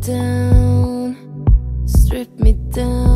down, strip me down.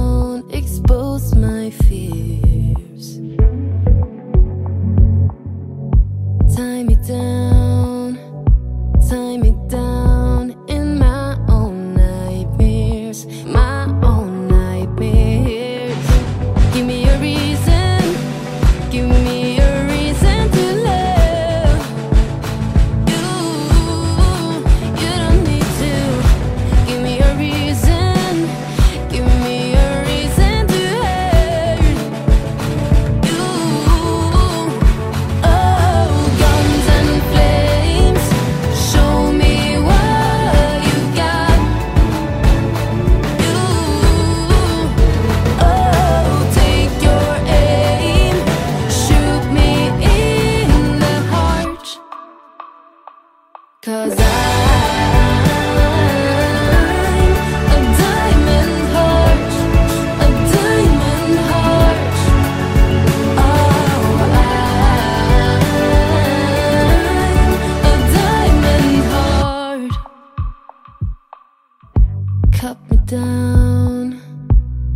down,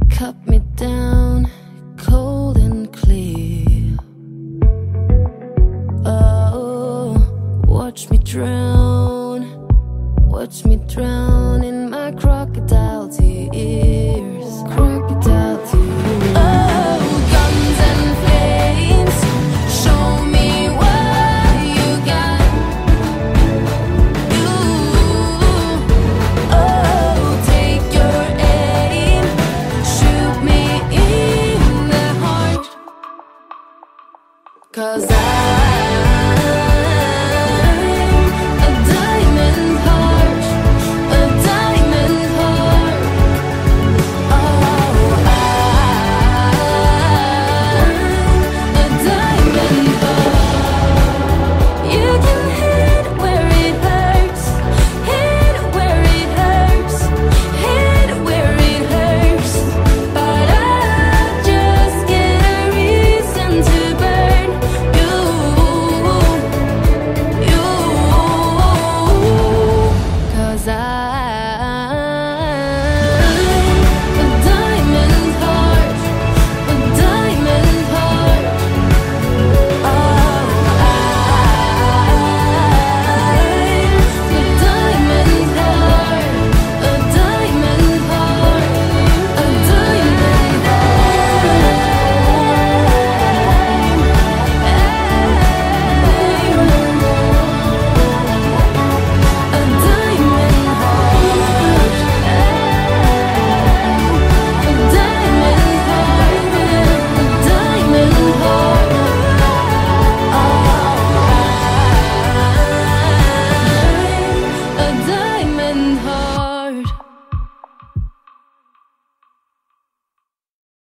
cut me down, cold and clear. Oh, watch me drown, watch me drown in my crocodile tears. Cause I 在门后。